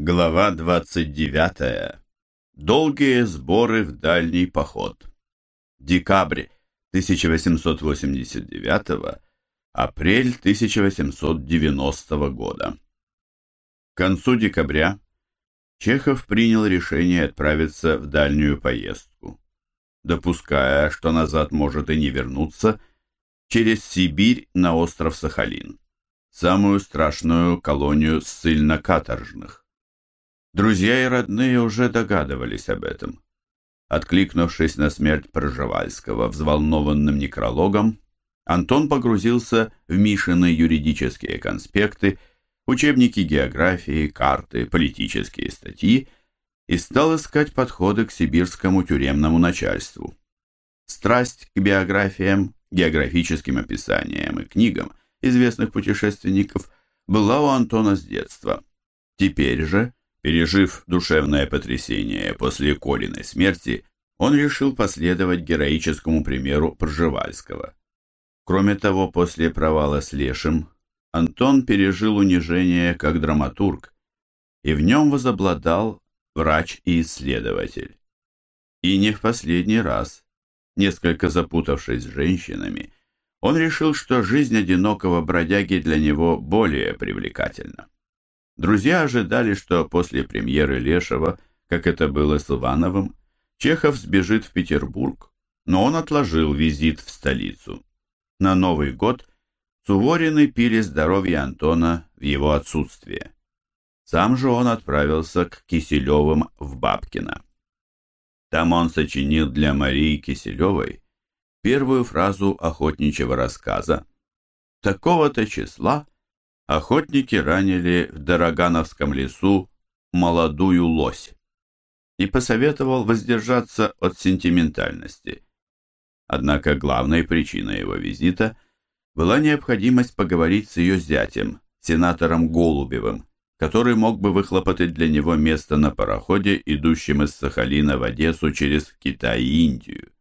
Глава 29. Долгие сборы в дальний поход. Декабрь 1889, апрель 1890 года. К концу декабря Чехов принял решение отправиться в дальнюю поездку, допуская, что назад может и не вернуться, через Сибирь на остров Сахалин, самую страшную колонию ссыльно-каторжных. Друзья и родные уже догадывались об этом. Откликнувшись на смерть Пржевальского взволнованным некрологом, Антон погрузился в Мишины юридические конспекты, учебники географии, карты, политические статьи и стал искать подходы к сибирскому тюремному начальству. Страсть к биографиям, географическим описаниям и книгам известных путешественников была у Антона с детства. Теперь же, Пережив душевное потрясение после Колиной смерти, он решил последовать героическому примеру Пржевальского. Кроме того, после провала с Лешим, Антон пережил унижение как драматург, и в нем возобладал врач и исследователь. И не в последний раз, несколько запутавшись с женщинами, он решил, что жизнь одинокого бродяги для него более привлекательна. Друзья ожидали, что после премьеры Лешего, как это было с Ивановым, Чехов сбежит в Петербург, но он отложил визит в столицу. На Новый год Суворины пили здоровье Антона в его отсутствие. Сам же он отправился к Киселевым в Бабкино. Там он сочинил для Марии Киселевой первую фразу охотничьего рассказа. Такого-то числа охотники ранили в Дорогановском лесу молодую лось и посоветовал воздержаться от сентиментальности. Однако главной причиной его визита была необходимость поговорить с ее зятем, сенатором Голубевым, который мог бы выхлопотать для него место на пароходе, идущем из Сахалина в Одессу через Китай и Индию.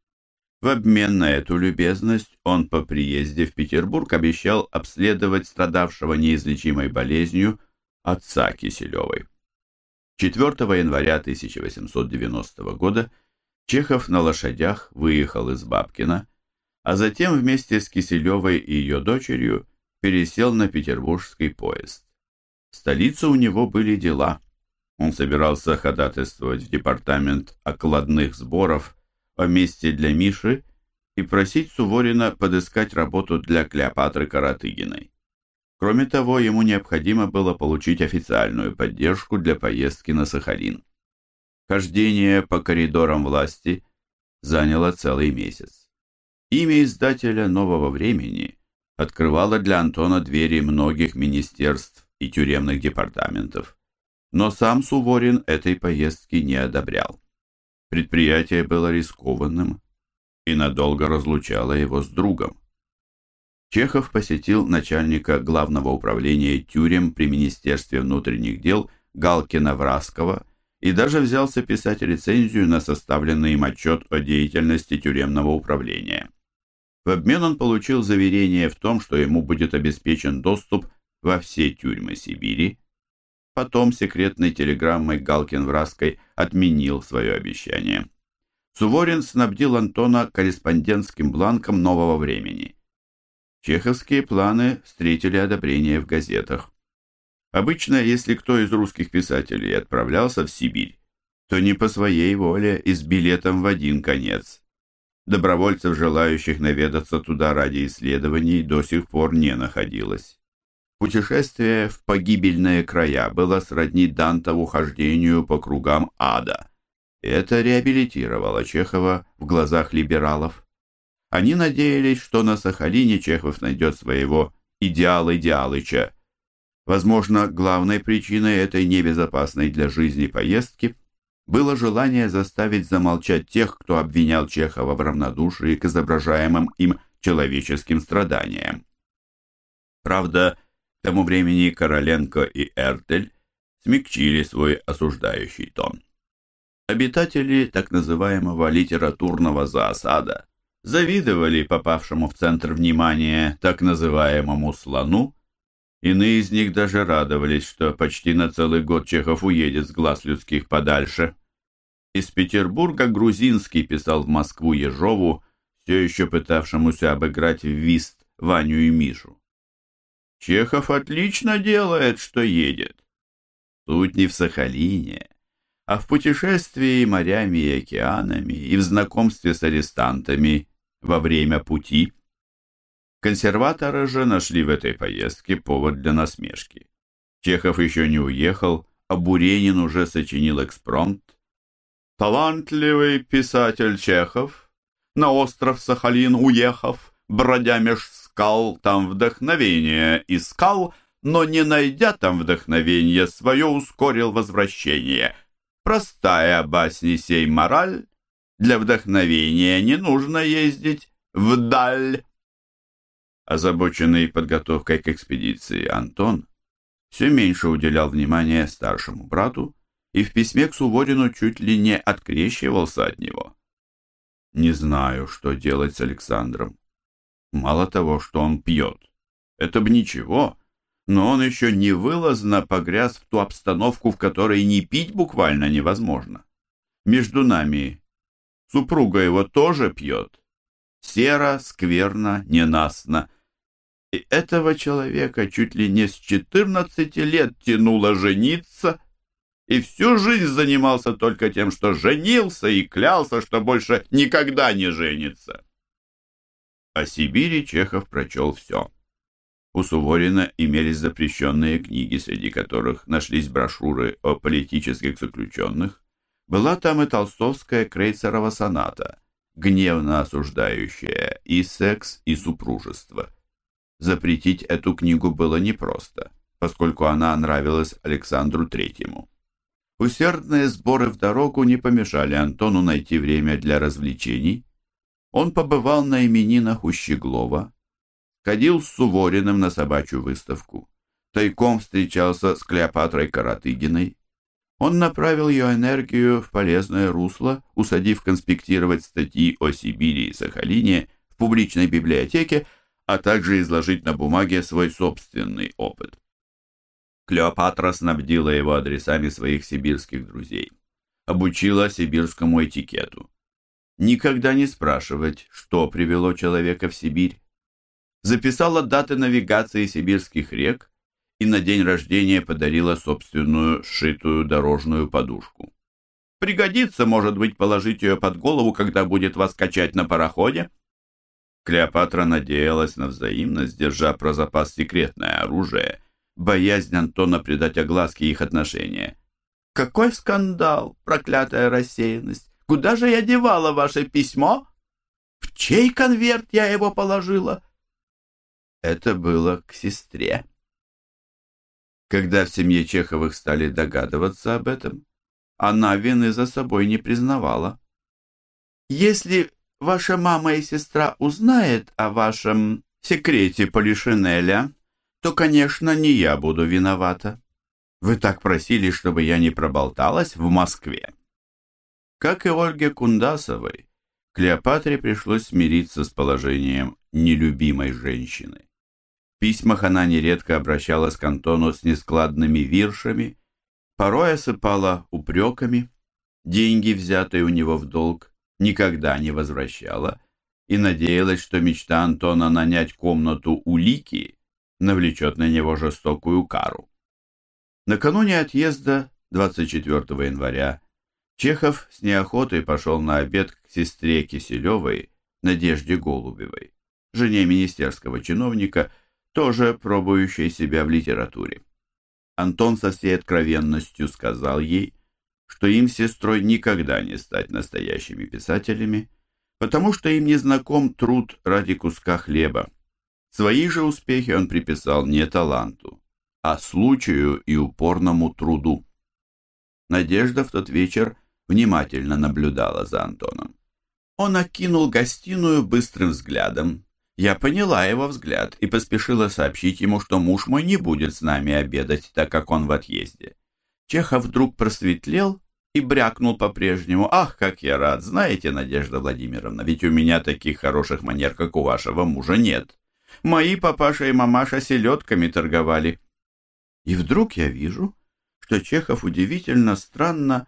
В обмен на эту любезность он по приезде в Петербург обещал обследовать страдавшего неизлечимой болезнью отца Киселевой. 4 января 1890 года Чехов на лошадях выехал из Бабкина, а затем вместе с Киселевой и ее дочерью пересел на петербургский поезд. В столице у него были дела. Он собирался ходатайствовать в департамент окладных сборов о месте для Миши и просить Суворина подыскать работу для Клеопатры Каратыгиной. Кроме того, ему необходимо было получить официальную поддержку для поездки на Сахалин. Хождение по коридорам власти заняло целый месяц. Имя издателя «Нового времени» открывало для Антона двери многих министерств и тюремных департаментов, но сам Суворин этой поездки не одобрял. Предприятие было рискованным и надолго разлучало его с другом. Чехов посетил начальника главного управления тюрем при Министерстве внутренних дел Галкина-Враскова и даже взялся писать рецензию на составленный им отчет о деятельности тюремного управления. В обмен он получил заверение в том, что ему будет обеспечен доступ во все тюрьмы Сибири, Потом секретной телеграммой Галкин-Враской отменил свое обещание. Суворин снабдил Антона корреспондентским бланком нового времени. Чеховские планы встретили одобрение в газетах. Обычно, если кто из русских писателей отправлялся в Сибирь, то не по своей воле и с билетом в один конец. Добровольцев, желающих наведаться туда ради исследований, до сих пор не находилось. Путешествие в погибельные края было сродни Дантову хождению по кругам ада. Это реабилитировало Чехова в глазах либералов. Они надеялись, что на Сахалине Чехов найдет своего идеал-идеалыча. Возможно, главной причиной этой небезопасной для жизни поездки было желание заставить замолчать тех, кто обвинял Чехова в равнодушии к изображаемым им человеческим страданиям. Правда, тому времени Короленко и Эртель смягчили свой осуждающий тон. Обитатели так называемого литературного заосада завидовали попавшему в центр внимания так называемому слону, Иные из них даже радовались, что почти на целый год Чехов уедет с глаз людских подальше. Из Петербурга Грузинский писал в Москву Ежову, все еще пытавшемуся обыграть в вист Ваню и Мишу. Чехов отлично делает, что едет. Тут не в Сахалине, а в путешествии морями и океанами и в знакомстве с арестантами во время пути. Консерваторы же нашли в этой поездке повод для насмешки. Чехов еще не уехал, а Буренин уже сочинил экспромт. «Талантливый писатель Чехов, на остров Сахалин уехав, бродя меж скал, там вдохновение искал, но не найдя там вдохновения, свое ускорил возвращение. Простая басни сей мораль, для вдохновения не нужно ездить вдаль. Озабоченный подготовкой к экспедиции Антон все меньше уделял внимания старшему брату и в письме к Суворину чуть ли не открещивался от него. Не знаю, что делать с Александром. Мало того, что он пьет. Это бы ничего, но он еще невылазно погряз в ту обстановку, в которой не пить буквально невозможно. Между нами супруга его тоже пьет. Серо, скверно, ненастно. И этого человека чуть ли не с 14 лет тянуло жениться, и всю жизнь занимался только тем, что женился и клялся, что больше никогда не женится. О Сибири Чехов прочел все. У Суворина имелись запрещенные книги, среди которых нашлись брошюры о политических заключенных. Была там и толстовская Крейцерова соната, гневно осуждающая и секс, и супружество. Запретить эту книгу было непросто, поскольку она нравилась Александру Третьему. Усердные сборы в дорогу не помешали Антону найти время для развлечений, он побывал на именинах у Щеглова, ходил с Сувориным на собачью выставку, тайком встречался с Клеопатрой Каратыгиной. Он направил ее энергию в полезное русло, усадив конспектировать статьи о Сибири и Сахалине в публичной библиотеке, а также изложить на бумаге свой собственный опыт. Клеопатра снабдила его адресами своих сибирских друзей, обучила сибирскому этикету никогда не спрашивать, что привело человека в Сибирь. Записала даты навигации сибирских рек и на день рождения подарила собственную сшитую дорожную подушку. Пригодится, может быть, положить ее под голову, когда будет вас качать на пароходе. Клеопатра надеялась на взаимность, держа про запас секретное оружие, боязнь Антона придать огласке их отношения. Какой скандал, проклятая рассеянность! Куда же я девала ваше письмо? В чей конверт я его положила? Это было к сестре. Когда в семье Чеховых стали догадываться об этом, она вины за собой не признавала. Если ваша мама и сестра узнают о вашем секрете Полишинеля, то, конечно, не я буду виновата. Вы так просили, чтобы я не проболталась в Москве. Как и Ольге Кундасовой, Клеопатре пришлось смириться с положением нелюбимой женщины. В письмах она нередко обращалась к Антону с нескладными виршами, порой осыпала упреками, деньги, взятые у него в долг, никогда не возвращала и надеялась, что мечта Антона нанять комнату у Лики навлечет на него жестокую кару. Накануне отъезда, 24 января, Чехов с неохотой пошел на обед к сестре Киселевой, Надежде Голубевой, жене министерского чиновника, тоже пробующей себя в литературе. Антон со всей откровенностью сказал ей, что им с сестрой никогда не стать настоящими писателями, потому что им не знаком труд ради куска хлеба. Свои же успехи он приписал не таланту, а случаю и упорному труду. Надежда в тот вечер внимательно наблюдала за Антоном. Он окинул гостиную быстрым взглядом. Я поняла его взгляд и поспешила сообщить ему, что муж мой не будет с нами обедать, так как он в отъезде. Чехов вдруг просветлел и брякнул по-прежнему. «Ах, как я рад! Знаете, Надежда Владимировна, ведь у меня таких хороших манер, как у вашего мужа, нет. Мои папаша и мамаша селедками торговали. И вдруг я вижу, что Чехов удивительно странно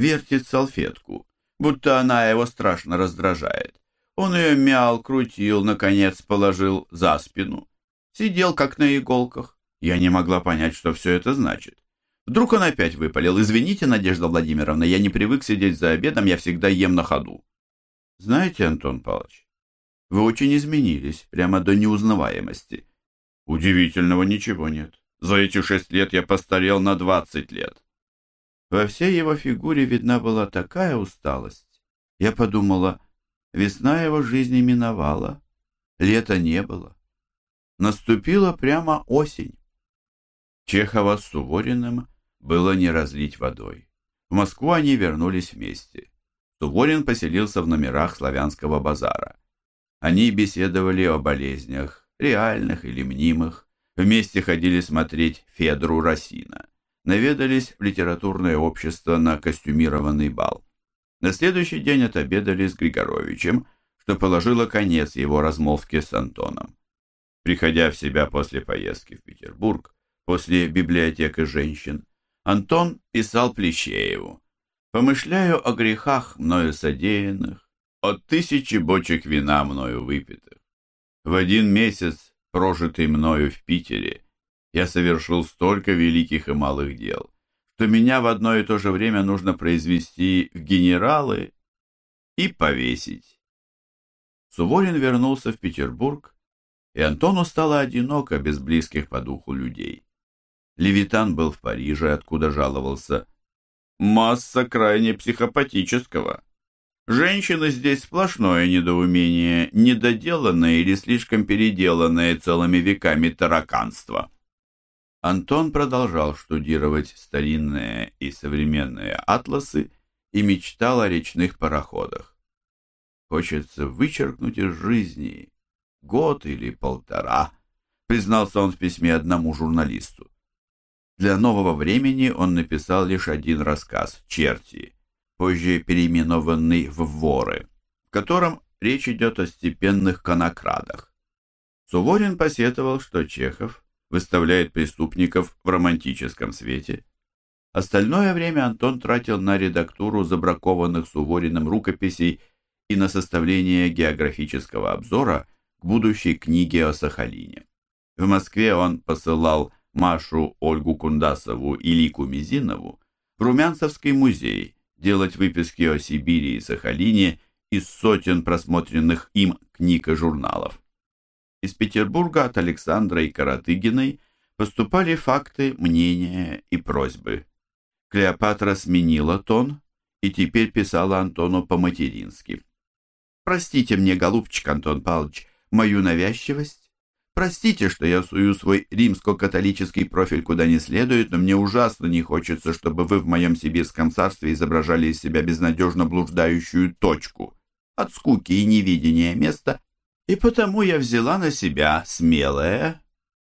вертит салфетку, будто она его страшно раздражает. Он ее мял, крутил, наконец положил за спину. Сидел как на иголках. Я не могла понять, что все это значит. Вдруг он опять выпалил. «Извините, Надежда Владимировна, я не привык сидеть за обедом, я всегда ем на ходу». «Знаете, Антон Павлович, вы очень изменились, прямо до неузнаваемости». «Удивительного ничего нет. За эти шесть лет я постарел на двадцать лет». Во всей его фигуре видна была такая усталость. Я подумала, весна его жизни миновала, лета не было. Наступила прямо осень. Чехова с Сувориным было не разлить водой. В Москву они вернулись вместе. Суворин поселился в номерах славянского базара. Они беседовали о болезнях, реальных или мнимых, вместе ходили смотреть Федру Росина, наведались в литературное общество на костюмированный бал. На следующий день отобедали с Григоровичем, что положило конец его размолвке с Антоном. Приходя в себя после поездки в Петербург, после библиотеки женщин, Антон писал Плещееву. «Помышляю о грехах, мною содеянных, о тысячи бочек вина, мною выпитых. В один месяц, прожитый мною в Питере, я совершил столько великих и малых дел, что меня в одно и то же время нужно произвести в генералы и повесить». Суворин вернулся в Петербург, и Антону стало одиноко без близких по духу людей. Левитан был в Париже, откуда жаловался. Масса крайне психопатического. Женщины здесь сплошное недоумение, недоделанное или слишком переделанное целыми веками тараканство. Антон продолжал штудировать старинные и современные атласы и мечтал о речных пароходах. Хочется вычеркнуть из жизни год или полтора, признался он в письме одному журналисту. Для нового времени он написал лишь один рассказ «Черти», позже переименованный в «Воры», в котором речь идет о степенных конокрадах. Суворин посетовал, что Чехов выставляет преступников в романтическом свете. Остальное время Антон тратил на редактуру забракованных Сувориным рукописей и на составление географического обзора к будущей книге о Сахалине. В Москве он посылал Машу Ольгу Кундасову и Лику Мизинову в Румянцевский музей делать выписки о Сибири и Сахалине из сотен просмотренных им книг и журналов. Из Петербурга от Александра и Каратыгиной поступали факты, мнения и просьбы. Клеопатра сменила тон и теперь писала Антону по-матерински. «Простите мне, голубчик Антон Павлович, мою навязчивость, Простите, что я сую свой римско-католический профиль куда не следует, но мне ужасно не хочется, чтобы вы в моем сибирском царстве изображали из себя безнадежно блуждающую точку от скуки и невидения места, и потому я взяла на себя смелое,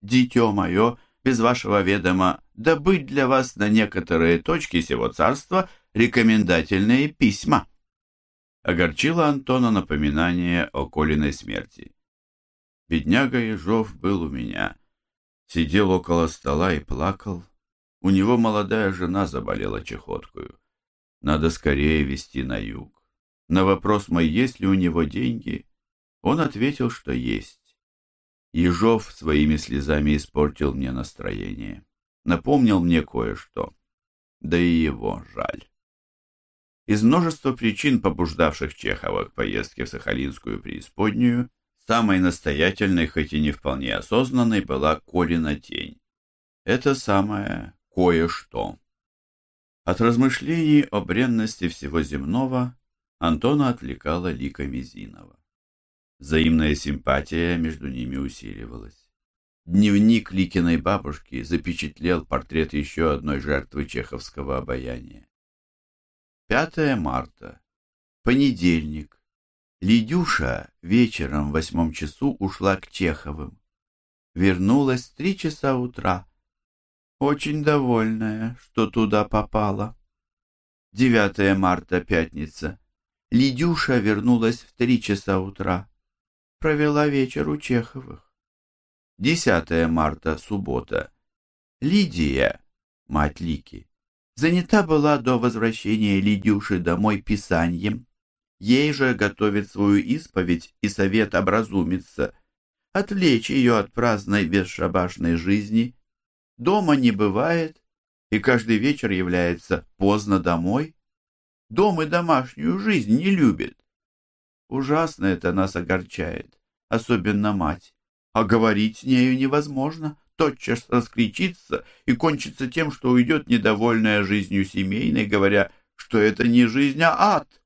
дитё мое, без вашего ведома, добыть для вас на некоторые точки сего царства рекомендательные письма. Огорчило Антона напоминание о Колиной смерти. Бедняга Ежов был у меня. Сидел около стола и плакал. У него молодая жена заболела чехоткою. Надо скорее везти на юг. На вопрос мой, есть ли у него деньги, он ответил, что есть. Ежов своими слезами испортил мне настроение. Напомнил мне кое-что. Да и его жаль. Из множества причин, побуждавших Чехова к поездке в Сахалинскую преисподнюю, Самой настоятельной, хоть и не вполне осознанной, была Колина тень. Это самое кое-что. От размышлений о бренности всего земного Антона отвлекала Лика Мизинова. Взаимная симпатия между ними усиливалась. Дневник Ликиной бабушки запечатлел портрет еще одной жертвы чеховского обаяния. 5 марта. Понедельник. Лидюша вечером в восьмом часу ушла к Чеховым. Вернулась в три часа утра. Очень довольная, что туда попала. 9 марта, пятница. Лидюша вернулась в три часа утра. Провела вечер у Чеховых. 10 марта, суббота. Лидия, мать Лики, занята была до возвращения Лидюши домой писанием. Ей же готовит свою исповедь и совет образумиться, отвлечь ее от праздной бесшабашной жизни. Дома не бывает, и каждый вечер является поздно домой. Дом и домашнюю жизнь не любит. Ужасно это нас огорчает, особенно мать. А говорить с нею невозможно, тотчас раскричится и кончится тем, что уйдет недовольная жизнью семейной, говоря, что это не жизнь, а ад.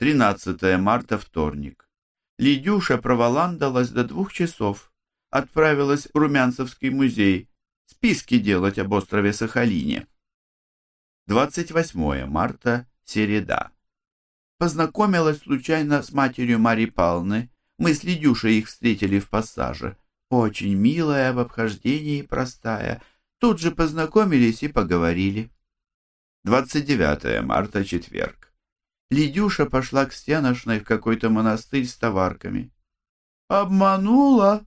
13 марта, вторник. Лидюша проволандалась до двух часов. Отправилась в Румянцевский музей списки делать об острове Сахалине. 28 марта, середа. Познакомилась случайно с матерью Марии Павловны. Мы с Лидюшей их встретили в пассаже. Очень милая, в обхождении простая. Тут же познакомились и поговорили. 29 марта, четверг. Лидюша пошла к стеношной в какой-то монастырь с товарками. Обманула.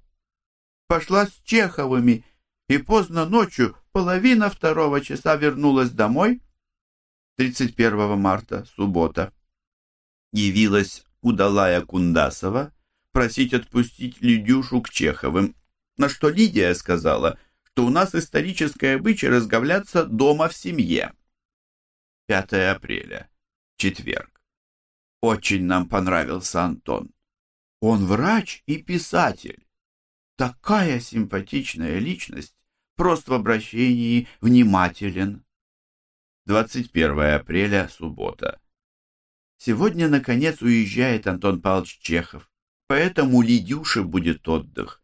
Пошла с Чеховыми и поздно ночью, половина второго часа вернулась домой. 31 марта, суббота явилась удалая Кундасова просить отпустить Лидюшу к Чеховым, на что Лидия сказала, что у нас историческое обычай разговляться дома в семье. 5 апреля, четверг. Очень нам понравился Антон. Он врач и писатель. Такая симпатичная личность, прост в обращении, внимателен. 21 апреля, суббота. Сегодня, наконец, уезжает Антон Павлович Чехов, поэтому Лидюше будет отдых.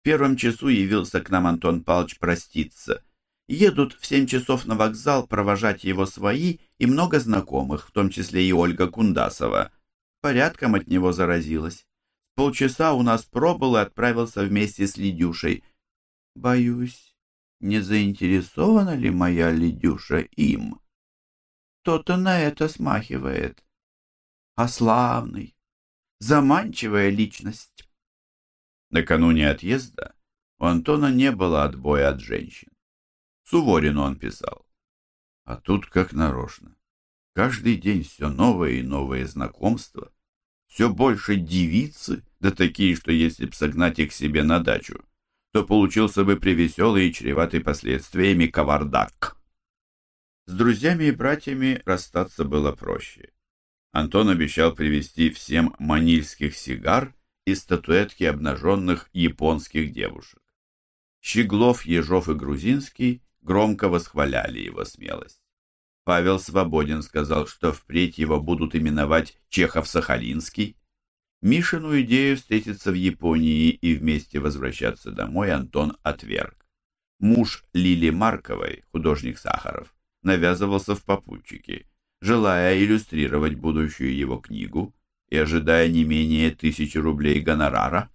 В первом часу явился к нам Антон Павлович проститься. Едут в семь часов на вокзал провожать его свои и много знакомых, в том числе и Ольга Кундасова. Порядком от него заразилась. Полчаса у нас пробыл и отправился вместе с Лидюшей. Боюсь, не заинтересована ли моя Лидюша им? То-то на это смахивает а славный, заманчивая личность. Накануне отъезда у Антона не было отбоя от женщин. Суворину он писал. А тут как нарочно. Каждый день все новые и новые знакомства, все больше девицы, да такие, что если б согнать их себе на дачу, то получился бы привеселый и чреватый последствиями кавардак. С друзьями и братьями расстаться было проще. Антон обещал привезти всем манильских сигар и статуэтки обнаженных японских девушек. Щеглов, Ежов и Грузинский громко восхваляли его смелость. Павел Свободин сказал, что впредь его будут именовать Чехов-Сахалинский. Мишину идею встретиться в Японии и вместе возвращаться домой Антон отверг. Муж Лили Марковой, художник Сахаров, навязывался в попутчике желая иллюстрировать будущую его книгу и ожидая не менее тысячи рублей гонорара.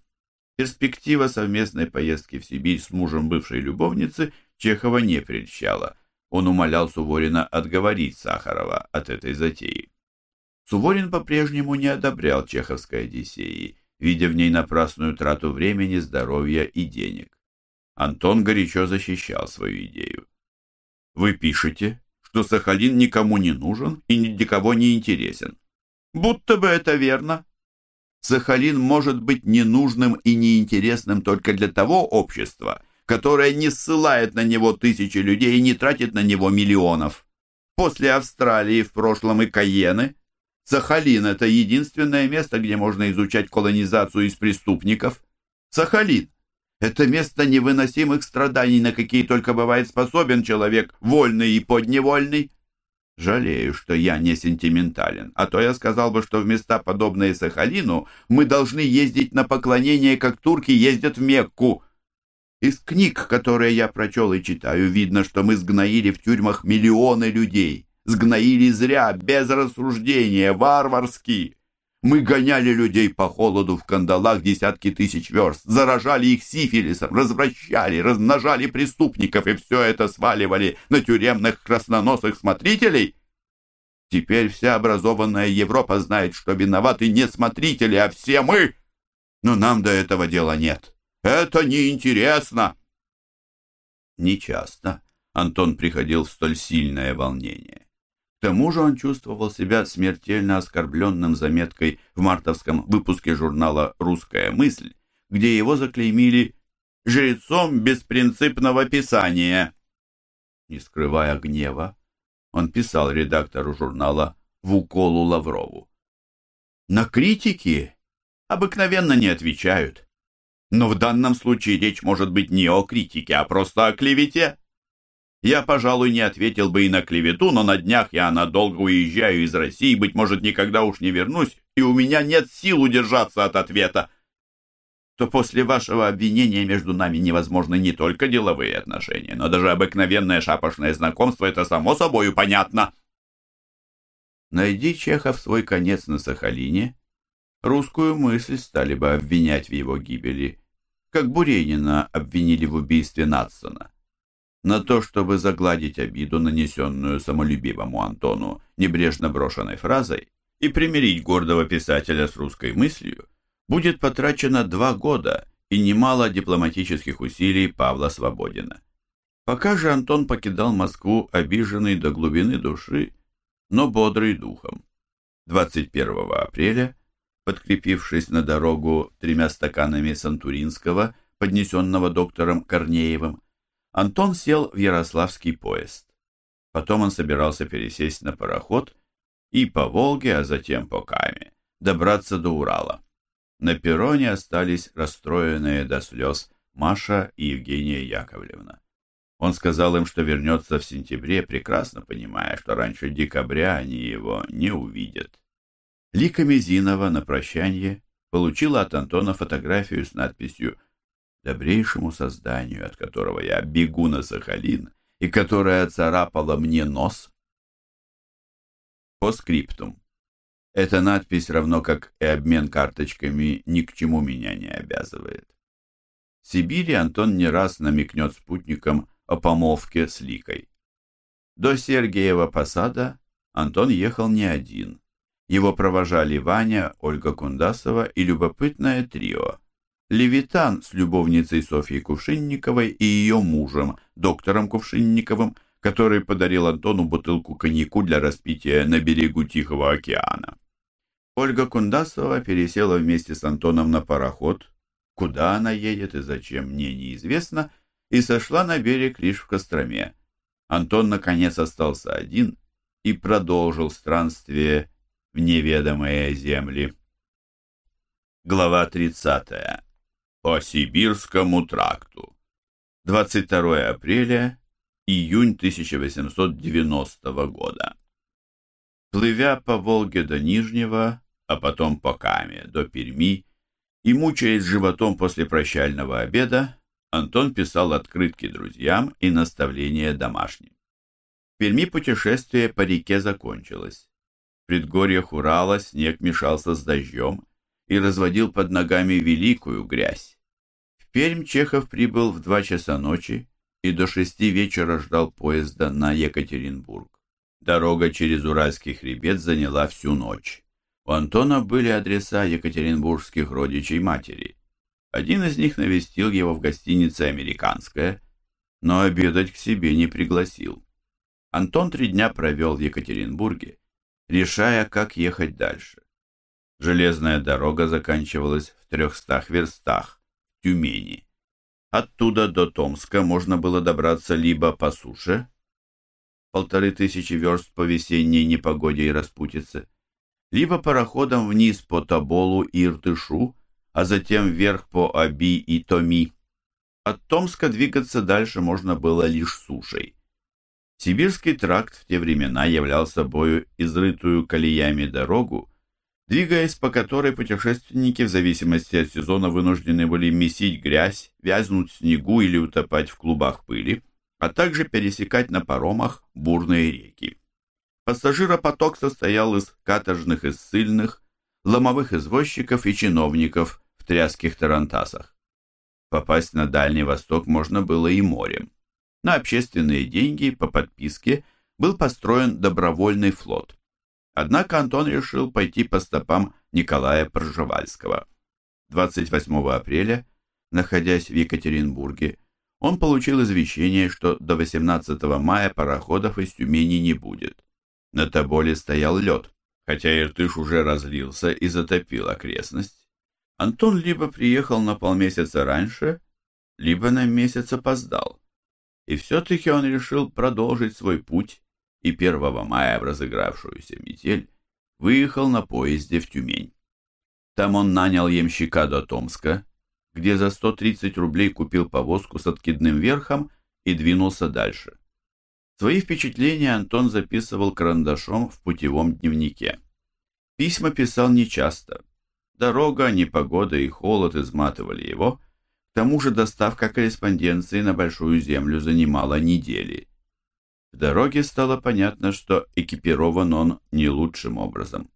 Перспектива совместной поездки в Сибирь с мужем бывшей любовницы Чехова не прельщала. Он умолял Суворина отговорить Сахарова от этой затеи. Суворин по-прежнему не одобрял чеховской Одиссеи, видя в ней напрасную трату времени, здоровья и денег. Антон горячо защищал свою идею. «Вы пишете, что Сахалин никому не нужен и ни для кого не интересен. Будто бы это верно. Сахалин может быть ненужным и неинтересным только для того общества, которое не ссылает на него тысячи людей и не тратит на него миллионов. После Австралии в прошлом и Каены, Сахалин – это единственное место, где можно изучать колонизацию из преступников. Сахалин это место невыносимых страданий, на какие только бывает способен человек, вольный и подневольный. Жалею, что я не сентиментален, а то я сказал бы, что в места, подобные Сахалину, мы должны ездить на поклонение, как турки ездят в Мекку. Из книг, которые я прочел и читаю, видно, что мы сгноили в тюрьмах миллионы людей. Сгноили зря, без рассуждения, варварски. Мы гоняли людей по холоду в кандалах десятки тысяч верст, заражали их сифилисом, развращали, размножали преступников и все это сваливали на тюремных красноносых смотрителей. Теперь вся образованная Европа знает, что виноваты не смотрители, а все мы. Но нам до этого дела нет. Это неинтересно!» Нечасто Антон приходил в столь сильное волнение. К тому же он чувствовал себя смертельно оскорбленным заметкой в мартовском выпуске журнала «Русская мысль», где его заклеймили «жрецом беспринципного писания». Не скрывая гнева, он писал редактору журнала в уколу Лаврову. На критики обыкновенно не отвечают. Но в данном случае речь может быть не о критике, а просто о клевете. Я, пожалуй, не ответил бы и на клевету, но на днях я надолго уезжаю из России, быть может, никогда уж не вернусь, и у меня нет сил удержаться от ответа. То после вашего обвинения между нами невозможны не только деловые отношения, но даже обыкновенное шапошное знакомство, это само собою понятно. Найди Чехов свой конец на Сахалине, русскую мысль стали бы обвинять в его гибели, как Буренина обвинили в убийстве Надсона. На то, чтобы загладить обиду, нанесенную самолюбивому Антону небрежно брошенной фразой, и примирить гордого писателя с русской мыслью, будет потрачено два года и немало дипломатических усилий Павла Свободина. Пока же Антон покидал Москву, обиженный до глубины души, но бодрый духом. 21 апреля, подкрепившись на дорогу тремя стаканами Сантуринского, поднесенного доктором Корнеевым, Антон сел в Ярославский поезд. Потом он собирался пересесть на пароход и по Волге, а затем по Каме, добраться до Урала. На перроне остались расстроенные до слез Маша и Евгения Яковлевна. Он сказал им, что вернется в сентябре, прекрасно понимая, что раньше декабря они его не увидят. Лика Мизинова на прощание получила от Антона фотографию с надписью «Добрейшему созданию, от которого я бегу на Сахалин и которая царапала мне нос». По скриптум. Эта надпись, равно как и обмен карточками, ни к чему меня не обязывает. В Сибири Антон не раз намекнет спутникам о помолвке с Ликой. До Сергиева посада Антон ехал не один. Его провожали Ваня, Ольга Кундасова и любопытное трио. Левитан с любовницей Софьей Кувшинниковой и ее мужем, доктором Кувшинниковым, который подарил Антону бутылку коньяку для распития на берегу Тихого океана. Ольга Кундасова пересела вместе с Антоном на пароход. Куда она едет и зачем, мне неизвестно, и сошла на берег лишь в Костроме. Антон, наконец, остался один и продолжил странствие в неведомые земли. Глава 30. По Сибирскому тракту. 22 апреля, июнь 1890 года. Плывя по Волге до Нижнего, а потом по Каме до Перми, и мучаясь животом после прощального обеда, Антон писал открытки друзьям и наставления домашним. В Перми путешествие по реке закончилось. В предгорьях Урала снег мешался с дождем и разводил под ногами великую грязь. В Пермь Чехов прибыл в два часа ночи и до шести вечера ждал поезда на Екатеринбург. Дорога через Уральский хребет заняла всю ночь. У Антона были адреса екатеринбургских родичей матери. Один из них навестил его в гостинице «Американская», но обедать к себе не пригласил. Антон три дня провел в Екатеринбурге, решая, как ехать дальше. Железная дорога заканчивалась в трехстах верстах, в Тюмени. Оттуда до Томска можно было добраться либо по суше, полторы тысячи верст по весенней непогоде и распутице, либо пароходом вниз по Тоболу и Иртышу, а затем вверх по Аби и Томи. От Томска двигаться дальше можно было лишь сушей. Сибирский тракт в те времена являл собою изрытую колеями дорогу, двигаясь по которой путешественники в зависимости от сезона вынуждены были месить грязь, вязнуть в снегу или утопать в клубах пыли, а также пересекать на паромах бурные реки. Пассажиропоток состоял из каторжных и ссыльных, ломовых извозчиков и чиновников, в тряских тарантасах. Попасть на Дальний Восток можно было и морем. На общественные деньги по подписке был построен добровольный флот. Однако Антон решил пойти по стопам Николая Пржевальского. 28 апреля Находясь в Екатеринбурге, он получил извещение, что до 18 мая пароходов из Тюмени не будет. На Тоболе стоял лед, хотя Иртыш уже разлился и затопил окрестность. Антон либо приехал на полмесяца раньше, либо на месяц опоздал. И все-таки он решил продолжить свой путь и 1 мая в разыгравшуюся метель выехал на поезде в Тюмень. Там он нанял ямщика до Томска, где за 130 рублей купил повозку с откидным верхом и двинулся дальше. Свои впечатления Антон записывал карандашом в путевом дневнике. Письма писал нечасто. Дорога, непогода и холод изматывали его. К тому же доставка корреспонденции на Большую Землю занимала недели. В дороге стало понятно, что экипирован он не лучшим образом.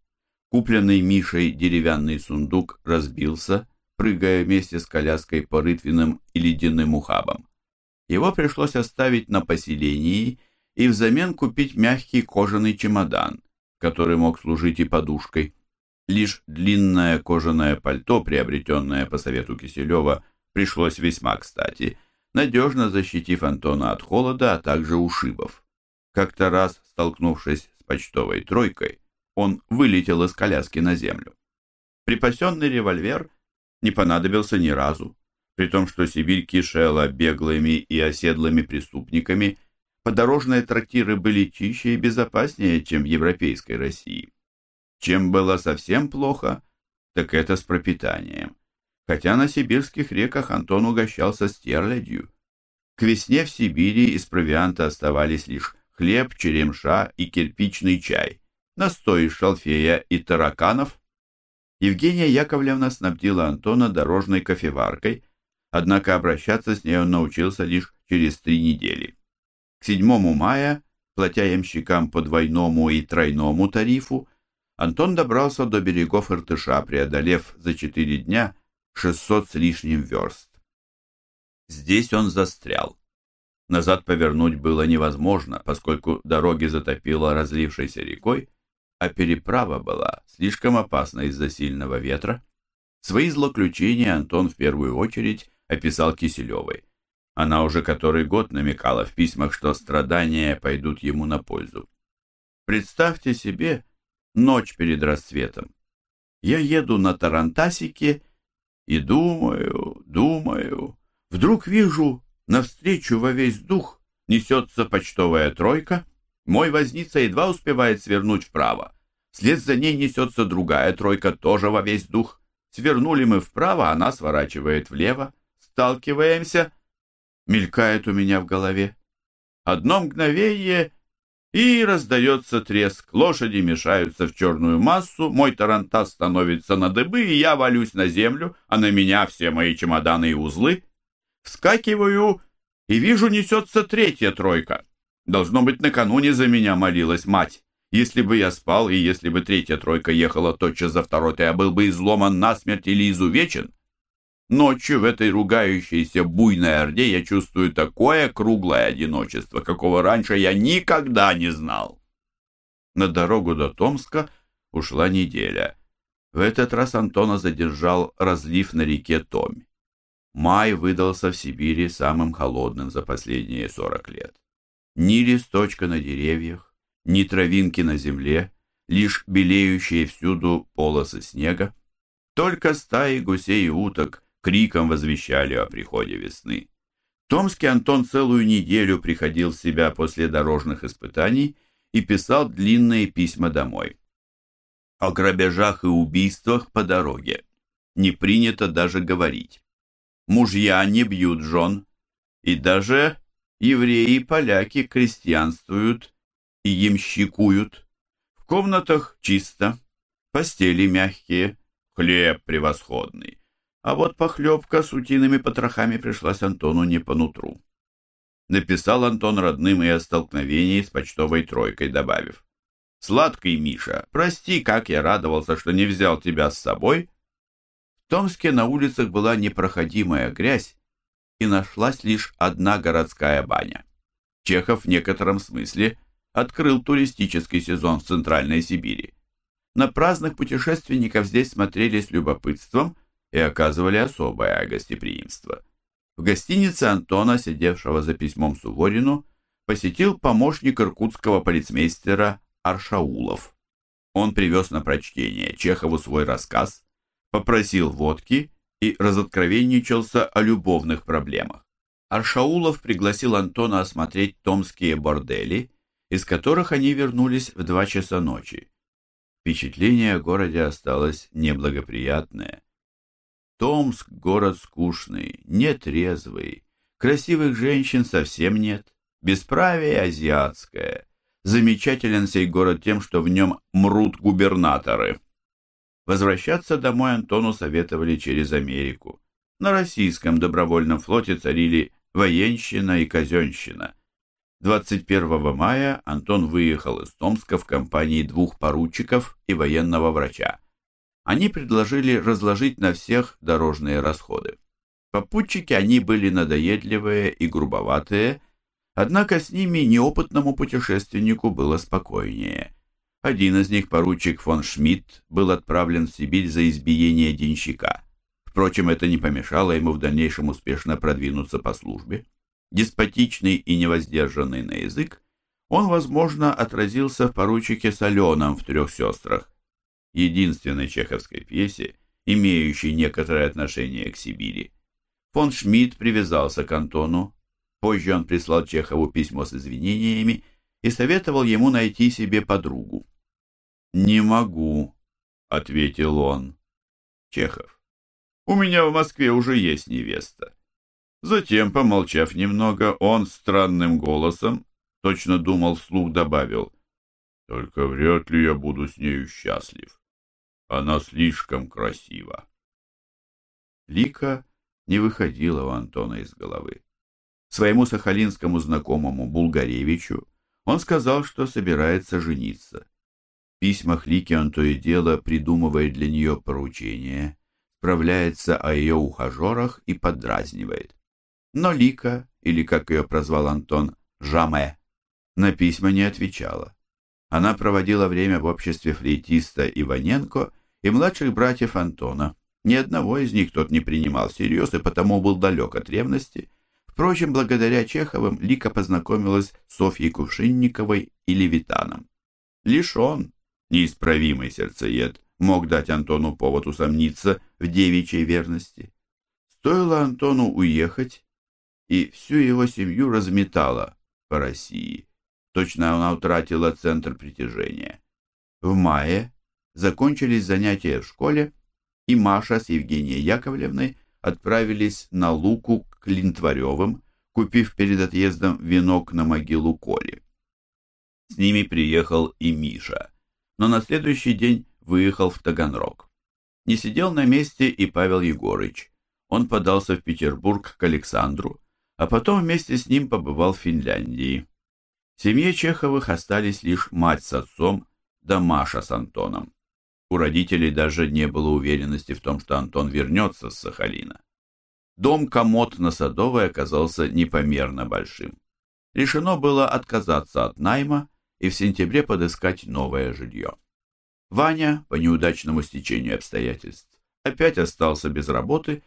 Купленный Мишей деревянный сундук разбился, прыгая вместе с коляской по рытвенным и ледяным ухабам. Его пришлось оставить на поселении и взамен купить мягкий кожаный чемодан, который мог служить и подушкой. Лишь длинное кожаное пальто, приобретенное по совету Киселева, пришлось весьма кстати, надежно защитив Антона от холода, а также ушибов. Как-то раз, столкнувшись с почтовой тройкой, он вылетел из коляски на землю. Припасенный револьвер не понадобился ни разу, при том, что Сибирь кишела беглыми и оседлыми преступниками, подорожные трактиры были чище и безопаснее, чем в европейской России. Чем было совсем плохо, так это с пропитанием. Хотя на сибирских реках Антон угощался стерлядью. К весне в Сибири из провианта оставались лишь хлеб, черемша и кирпичный чай, настой из шалфея и тараканов. Евгения Яковлевна снабдила Антона дорожной кофеваркой, однако обращаться с ней он научился лишь через три недели. К 7 мая, платя ямщикам по двойному и тройному тарифу, Антон добрался до берегов Иртыша, преодолев за четыре дня 600 с лишним верст. Здесь он застрял. Назад повернуть было невозможно, поскольку дороги затопило разлившейся рекой, а переправа была слишком опасна из-за сильного ветра. Свои злоключения Антон в первую очередь описал Киселевой. Она уже который год намекала в письмах, что страдания пойдут ему на пользу. Представьте себе ночь перед рассветом. Я еду на Тарантасике и думаю, думаю. Вдруг вижу Навстречу во весь дух несется почтовая тройка. Мой возница едва успевает свернуть вправо. Вслед за ней несется другая тройка, тоже во весь дух. Свернули мы вправо, она сворачивает влево. Сталкиваемся. Мелькает у меня в голове. Одно мгновение, и раздается треск. Лошади мешаются в черную массу, мой тарантас становится на дыбы, и я валюсь на землю, а на меня все мои чемоданы и узлы. Вскакиваю и вижу, несется третья тройка. Должно быть, накануне за меня молилась мать. Если бы я спал, и если бы третья тройка ехала тотчас за второй, то я был бы изломан насмерть или изувечен. Ночью в этой ругающейся буйной орде я чувствую такое круглое одиночество, какого раньше я никогда не знал. На дорогу до Томска ушла неделя. В этот раз Антона задержал разлив на реке Томь. Май выдался в Сибири самым холодным за последние 40 лет. Ни листочка на деревьях, ни травинки на земле, лишь белеющие всюду полосы снега. Только стаи гусей и уток криком возвещали о приходе весны. Томский Антон целую неделю приходил в себя после дорожных испытаний и писал длинные письма домой. О грабежах и убийствах по дороге не принято даже говорить мужья не бьют жен, и даже евреи и поляки крестьянствуют и ямщикуют. В комнатах чисто, постели мягкие, хлеб превосходный. А вот похлебка с утиными потрохами пришлась Антону не по нутру. Написал Антон родным и о столкновении с почтовой тройкой, добавив. «Сладкий Миша, прости, как я радовался, что не взял тебя с собой, в Томске на улицах была непроходимая грязь, и нашлась лишь одна городская баня. Чехов в некотором смысле открыл туристический сезон в Центральной Сибири. На праздных путешественников здесь смотрели с любопытством и оказывали особое гостеприимство. В гостинице Антона, сидевшего за письмом Суворину, посетил помощник иркутского полицмейстера Аршаулов. Он привез на прочтение Чехову свой рассказ, попросил водки и разоткровенничался о любовных проблемах. Аршаулов пригласил Антона осмотреть томские бордели, из которых они вернулись в два часа ночи. Впечатление о городе осталось неблагоприятное. Томск – город скучный, нетрезвый, красивых женщин совсем нет, бесправие азиатское. Замечателен сей город тем, что в нем мрут губернаторы. Возвращаться домой Антону советовали через Америку. На российском добровольном флоте царили военщина и казенщина. 21 мая Антон выехал из Томска в компании двух поручиков и военного врача они предложили разложить на всех дорожные расходы. Попутчики они были надоедливые и грубоватые, однако с ними неопытному путешественнику было спокойнее. Один из них, поручик фон Шмидт, был отправлен в Сибирь за избиение денщика. Впрочем, это не помешало ему в дальнейшем успешно продвинуться по службе. Деспотичный и невоздержанный на язык, он, возможно, отразился в поручике Соленом в «Трех сестрах», единственной чеховской пьесе, имеющей некоторое отношение к Сибири. Фон Шмидт привязался к Антону. Позже он прислал Чехову письмо с извинениями и советовал ему найти себе подругу. «Не могу», — ответил он. Чехов. «У меня в Москве уже есть невеста». Затем, помолчав немного, он странным голосом, точно думал вслух, добавил, «Только вряд ли я буду с нею счастлив. Она слишком красива. Лика не выходила у Антона из головы. Своему сахалинскому знакомому Булгаревичу он сказал, что собирается жениться. Письмах Лики он то и дело придумывает для нее поручения, справляется о ее ухажерах и поддразнивает. Но Лика, или как ее прозвал Антон, Жаме, на письма не отвечала. Она проводила время в обществе флейтиста Иваненко и младших братьев Антона. Ни одного из них тот не принимал всерьез и потому был далек от ревности. Впрочем, благодаря Чеховым Лика познакомилась с Софьей Кувшинниковой и Левитаном. Лишь он, неисправимый сердцеед, мог дать Антону повод усомниться в девичьей верности. Стоило Антону уехать, и всю его семью разметала по России. Точно она утратила центр притяжения. В мае закончились занятия в школе, и Маша с Евгенией Яковлевной отправились на Луку к Линтваревым, купив перед отъездом венок на могилу Коли. С ними приехал и Миша, но на следующий день выехал в Таганрог. Не сидел на месте и Павел Егорыч. Он подался в Петербург к Александру, а потом вместе с ним побывал в Финляндии. В семье Чеховых остались лишь мать с отцом, да Маша с Антоном. У родителей даже не было уверенности в том, что Антон вернется с Сахалина. Дом-комод на Садовой оказался непомерно большим. Решено было отказаться от найма и в сентябре подыскать новое жилье. Ваня, по неудачному стечению обстоятельств, опять остался без работы,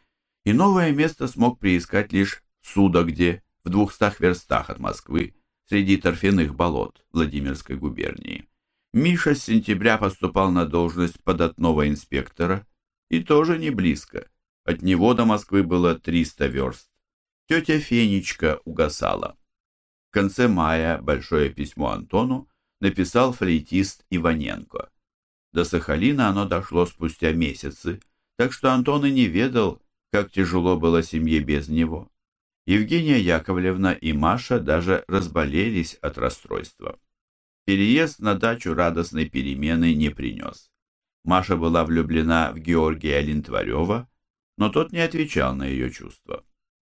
и новое место смог приискать лишь в Судогде, в двухстах верстах от Москвы, среди торфяных болот Владимирской губернии. Миша с сентября поступал на должность податного инспектора, и тоже не близко. От него до Москвы было 300 верст. Тетя Фенечка угасала. В конце мая большое письмо Антону написал флейтист Иваненко. До Сахалина оно дошло спустя месяцы, так что Антон и не ведал, как тяжело было семье без него. Евгения Яковлевна и Маша даже разболелись от расстройства. Переезд на дачу радостной перемены не принес. Маша была влюблена в Георгия Линтварева, но тот не отвечал на ее чувства.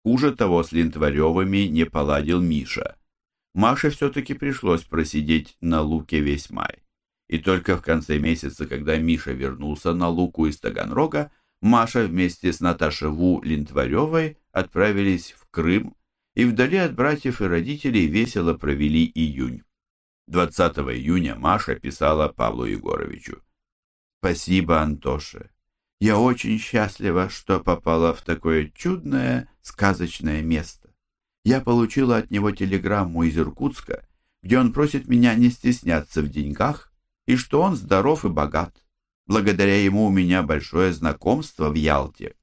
Хуже того, с Линтваревыми не поладил Миша. Маше все-таки пришлось просидеть на Луке весь май. И только в конце месяца, когда Миша вернулся на Луку из Таганрога, Маша вместе с Наташей Ву Линтваревой отправились в Крым и вдали от братьев и родителей весело провели июнь. 20 июня Маша писала Павлу Егоровичу. «Спасибо, Антоше. Я очень счастлива, что попала в такое чудное, сказочное место. Я получила от него телеграмму из Иркутска, где он просит меня не стесняться в деньгах и что он здоров и богат. Благодаря ему у меня большое знакомство в Ялте.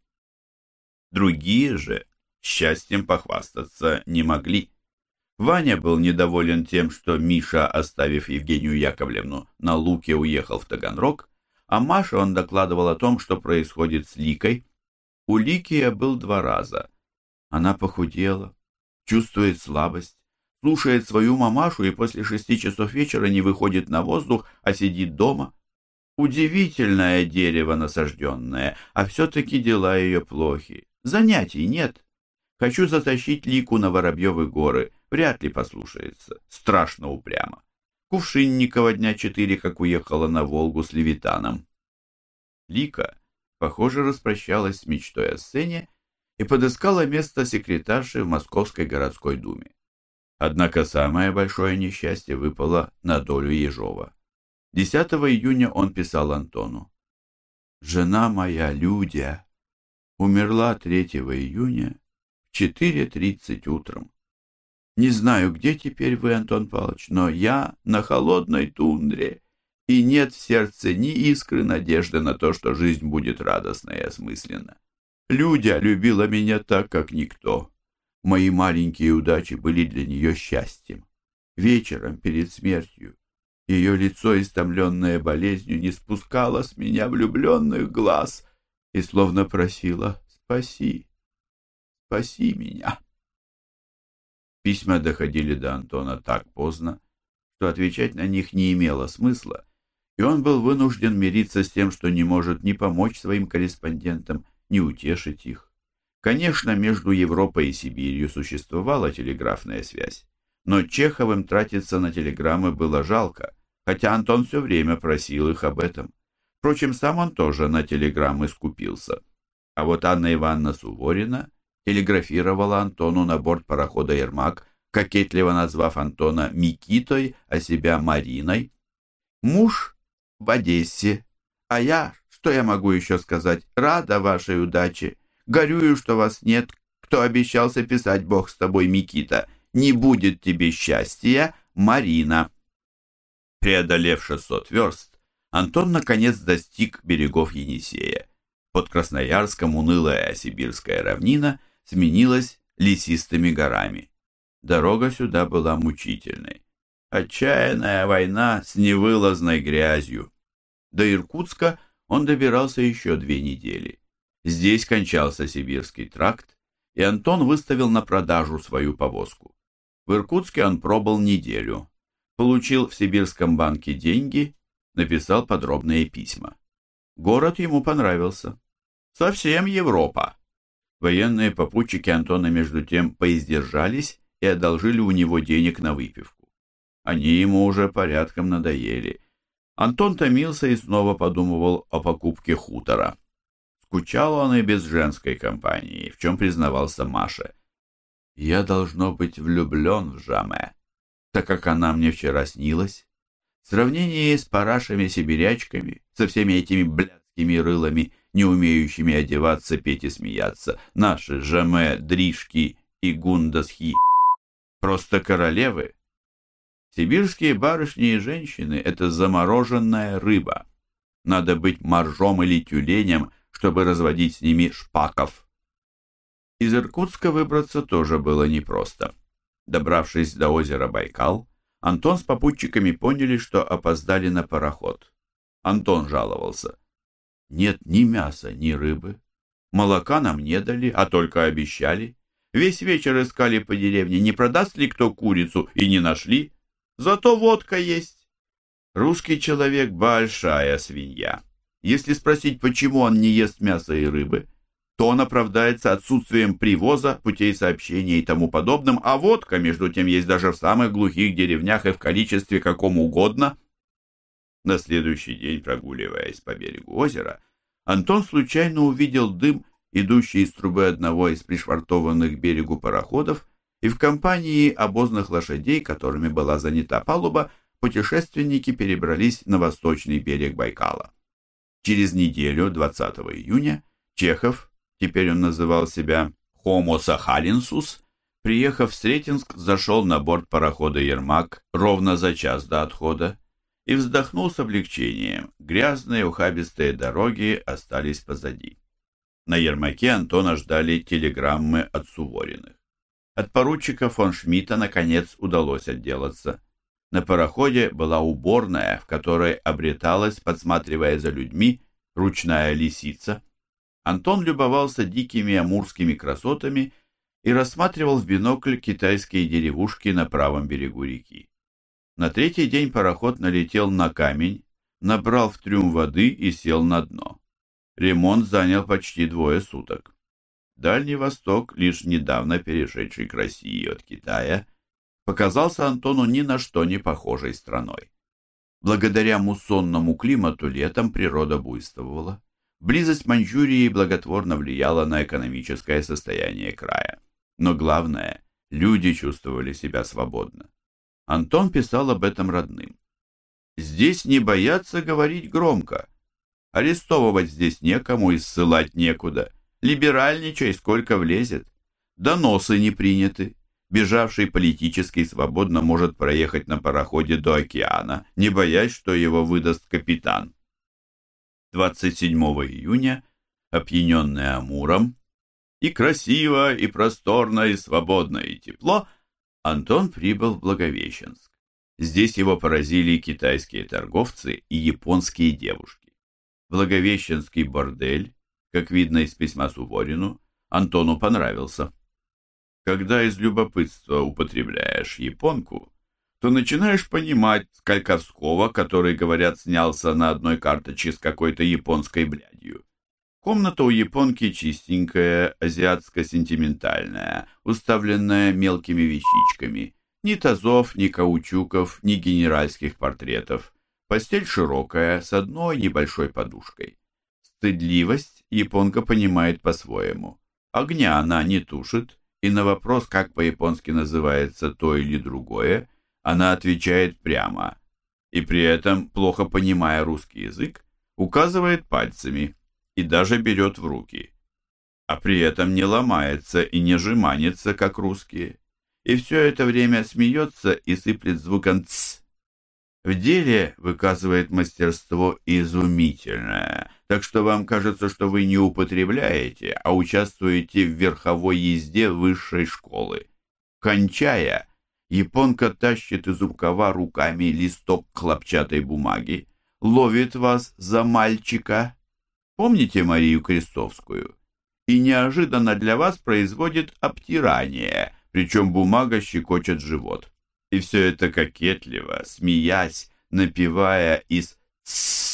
Другие же счастьем похвастаться не могли. Ваня был недоволен тем, что Миша, оставив Евгению Яковлевну, на луке уехал в Таганрог, а Маше он докладывал о том, что происходит с Ликой. У Лики я был два раза. Она похудела, чувствует слабость, слушает свою мамашу и после шести часов вечера не выходит на воздух, а сидит дома. Удивительное дерево насажденное, а все-таки дела ее плохи. Занятий нет. Хочу затащить Лику на Воробьевы горы. Вряд ли послушается. Страшно упрямо. Кувшинникова дня четыре, как уехала на Волгу с Левитаном. Лика, похоже, распрощалась с мечтой о сцене и подыскала место секретарши в Московской городской думе. Однако самое большое несчастье выпало на долю Ежова. 10 июня он писал Антону. «Жена моя, Людя, умерла 3 июня 4.30 утром. Не знаю, где теперь вы, Антон Павлович, но я на холодной тундре, и нет в сердце ни искры надежды на то, что жизнь будет радостна и осмысленна. Людя любила меня так, как никто. Мои маленькие удачи были для нее счастьем. Вечером перед смертью ее лицо, истомленное болезнью, не спускало с меня влюбленных глаз и словно просила «Спаси, Спаси меня!» Письма доходили до Антона так поздно, что отвечать на них не имело смысла, и он был вынужден мириться с тем, что не может ни помочь своим корреспондентам, ни утешить их. Конечно, между Европой и Сибирью существовала телеграфная связь, но Чеховым тратиться на телеграммы было жалко, хотя Антон все время просил их об этом. Впрочем, сам он тоже на телеграммы скупился. А вот Анна Ивановна Суворина телеграфировала Антону на борт парохода «Ермак», кокетливо назвав Антона Микитой, а себя Мариной. «Муж в Одессе, а я, что я могу еще сказать, рада вашей удаче. Горюю, что вас нет, кто обещался писать Бог с тобой, Микита. Не будет тебе счастья, Марина». Преодолев 600 верст, Антон наконец достиг берегов Енисея. Под Красноярском унылая сибирская равнина – сменилась лесистыми горами. Дорога сюда была мучительной. Отчаянная война с невылазной грязью. До Иркутска он добирался еще две недели. Здесь кончался Сибирский тракт, и Антон выставил на продажу свою повозку. В Иркутске он пробыл неделю, получил в Сибирском банке деньги, написал подробные письма. Город ему понравился. Совсем Европа. Военные попутчики Антона между тем поиздержались и одолжили у него денег на выпивку. Они ему уже порядком надоели. Антон томился и снова подумывал о покупке хутора. Скучал он и без женской компании, в чем признавался Маше. «Я должно быть влюблен в Жаме, так как она мне вчера снилась. В сравнении с парашами-сибирячками, со всеми этими блядскими рылами, не умеющими одеваться, петь и смеяться, наши Жаме, Дришки и Гундасхи, просто королевы. Сибирские барышни и женщины — это замороженная рыба. Надо быть моржом или тюленем, чтобы разводить с ними шпаков. Из Иркутска выбраться тоже было непросто. Добравшись до озера Байкал, Антон с попутчиками поняли, что опоздали на пароход. Антон жаловался. Нет ни мяса, ни рыбы. Молока нам не дали, а только обещали. Весь вечер искали по деревне, не продаст ли кто курицу, и не нашли. Зато водка есть. Русский человек – большая свинья. Если спросить, почему он не ест мяса и рыбы, то он оправдается отсутствием привоза, путей сообщения и тому подобным, а водка, между тем, есть даже в самых глухих деревнях и в количестве каком угодно. На следующий день, прогуливаясь по берегу озера, Антон случайно увидел дым, идущий из трубы одного из пришвартованных берегу пароходов, и в компании обозных лошадей, которыми была занята палуба, путешественники перебрались на восточный берег Байкала. Через неделю, 20 июня, Чехов, теперь он называл себя Homo Sahalinsus, приехав в Сретенск, зашел на борт парохода «Ермак» ровно за час до отхода и вздохнул с облегчением. Грязные ухабистые дороги остались позади. На Ермаке Антона ждали телеграммы от Сувориных. От поручика фон Шмидта, наконец, удалось отделаться. На пароходе была уборная, в которой обреталась, подсматривая за людьми, ручная лисица. Антон любовался дикими амурскими красотами и рассматривал в бинокль китайские деревушки на правом берегу реки. На третий день пароход налетел на камень, набрал в трюм воды и сел на дно. Ремонт занял почти двое суток. Дальний Восток, лишь недавно перешедший к России от Китая, показался Антону ни на что не похожей страной. Благодаря муссонному климату летом природа буйствовала. Близость Маньчжурии благотворно влияла на экономическое состояние края. Но главное, люди чувствовали себя свободно. Антон писал об этом родным. «Здесь не боятся говорить громко. Арестовывать здесь некому и ссылать некуда. Либеральничай, сколько влезет. Доносы не приняты. Бежавший политически свободно может проехать на пароходе до океана, не боясь, что его выдаст капитан. 27 июня, опьяненный Амуром, и красиво, и просторно, и свободно, и тепло, Антон прибыл в Благовещенск. Здесь его поразили китайские торговцы и японские девушки. Благовещенский бордель как видно из письма Суворину, Антону понравился. Когда из любопытства употребляешь японку, то начинаешь понимать Скальковского, который, говорят, снялся на одной карточке с какой-то японской блядью. Комната у японки чистенькая, азиатско-сентиментальная, уставленная мелкими вещичками. Ни тазов, ни каучуков, ни генеральских портретов. Постель широкая, с одной небольшой подушкой. Стыдливость японка понимает по-своему. Огня она не тушит, и на вопрос, как по-японски называется то или другое, она отвечает прямо, и при этом, плохо понимая русский язык, указывает пальцами и даже берет в руки, а при этом не ломается и не жеманится, как русские, и все это время смеется и сыплет звуком «ц», в деле выказывает мастерство изумительное, так что вам кажется, что вы не употребляете, а участвуете в верховой езде высшей школы. Кончая, японка тащит из рукава руками листок хлопчатой бумаги, ловит вас за мальчика. Помните Марию Крестовскую? И неожиданно для вас производит обтирание, причем бумага щекочет живот. И все это кокетливо, смеясь, напевая из «с»